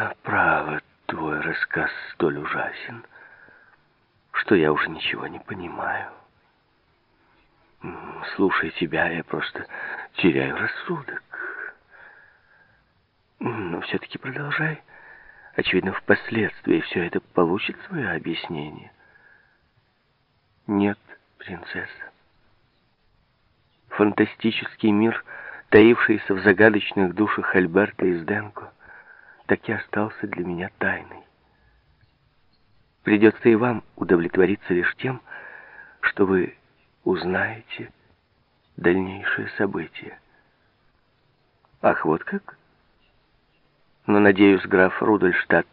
А право, твой рассказ столь ужасен, что я уже ничего не понимаю. Слушая тебя, я просто теряю рассудок. Но все-таки продолжай. Очевидно, впоследствии все это получит свое объяснение. Нет, принцесса. Фантастический мир, таившийся в загадочных душах Альберта и Сденко, так и остался для меня тайной. Придется и вам удовлетвориться лишь тем, что вы узнаете дальнейшие события. Ах, вот как? Но, надеюсь, граф Рудольштадт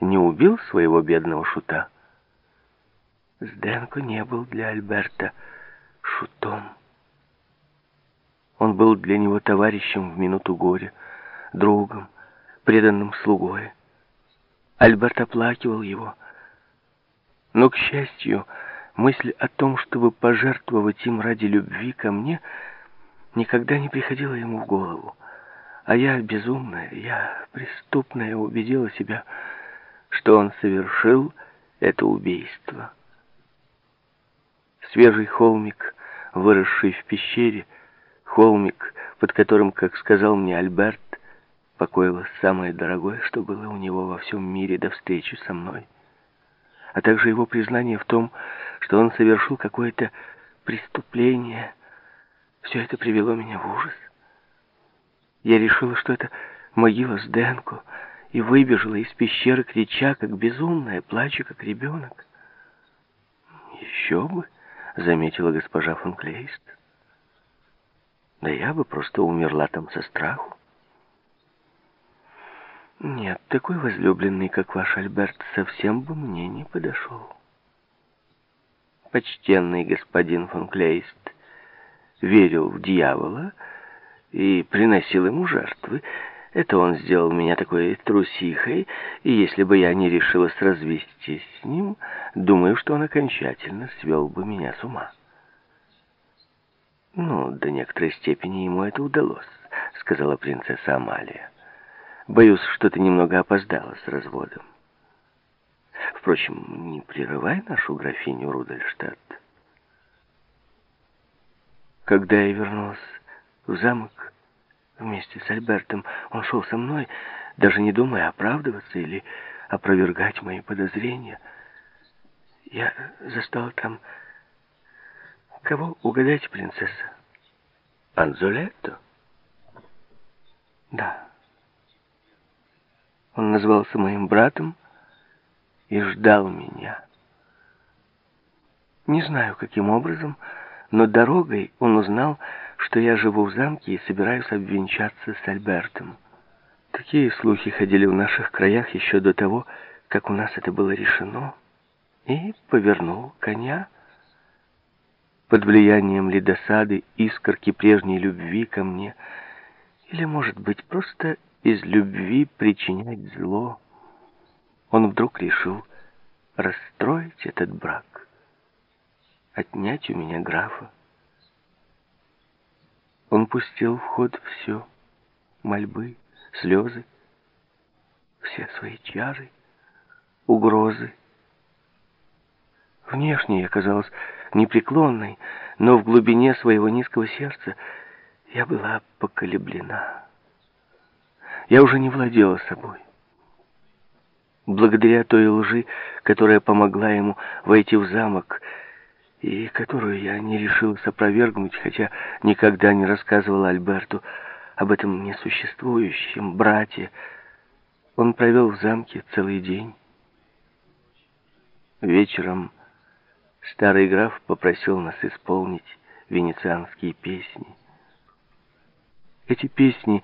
не убил своего бедного шута? Сденко не был для Альберта шутом. Он был для него товарищем в минуту горя, другом, преданным слугой. Альберт оплакивал его. Но, к счастью, мысль о том, чтобы пожертвовать им ради любви ко мне, никогда не приходила ему в голову. А я безумная, я преступная убедила себя, что он совершил это убийство. Свежий холмик, выросший в пещере, холмик, под которым, как сказал мне Альберт, покоилось самое дорогое, что было у него во всем мире до встречи со мной, а также его признание в том, что он совершил какое-то преступление. Все это привело меня в ужас. Я решила, что это могила Сденко, и выбежала из пещеры, крича, как безумная, плача, как ребенок. «Еще бы», — заметила госпожа фон Клейст. «Да я бы просто умерла там со страху». «Нет, такой возлюбленный, как ваш Альберт, совсем бы мне не подошел». Почтенный господин фон Клейст верил в дьявола, — и приносил ему жертвы. Это он сделал меня такой трусихой, и если бы я не решилась развестись с ним, думаю, что он окончательно свел бы меня с ума. «Ну, до некоторой степени ему это удалось», — сказала принцесса Амалия. «Боюсь, что ты немного опоздала с разводом. Впрочем, не прерывай нашу графиню Рудольштадт». Когда я вернулась в замок вместе с Альбертом. Он шел со мной, даже не думая оправдываться или опровергать мои подозрения. Я застал там... Кого угадайте, принцесса? Анзолетто? Да. Он назвался моим братом и ждал меня. Не знаю, каким образом, но дорогой он узнал, что я живу в замке и собираюсь обвенчаться с Альбертом. Такие слухи ходили в наших краях еще до того, как у нас это было решено, и повернул коня. Под влиянием ли досады, искорки прежней любви ко мне, или, может быть, просто из любви причинять зло, он вдруг решил расстроить этот брак, отнять у меня графа. Он пустил в ход все, мольбы, слезы, все свои чары, угрозы. Внешне я казалась непреклонной, но в глубине своего низкого сердца я была поколеблена. Я уже не владела собой. Благодаря той лжи, которая помогла ему войти в замок, и которую я не решился опровергнуть, хотя никогда не рассказывал Альберту об этом несуществующем брате. Он провел в замке целый день. Вечером старый граф попросил нас исполнить венецианские песни. Эти песни,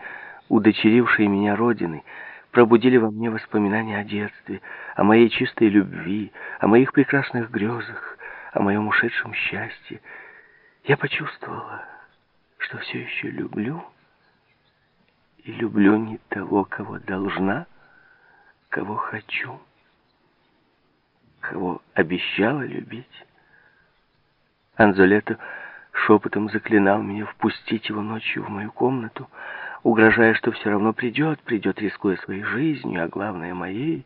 удочерившие меня родины, пробудили во мне воспоминания о детстве, о моей чистой любви, о моих прекрасных грезах о моем ушедшем счастье, я почувствовала, что все еще люблю, и люблю не того, кого должна, кого хочу, кого обещала любить. Анзолето шепотом заклинал меня впустить его ночью в мою комнату. Угрожая, что все равно придет, придет, рискуя своей жизнью, а главное, моей.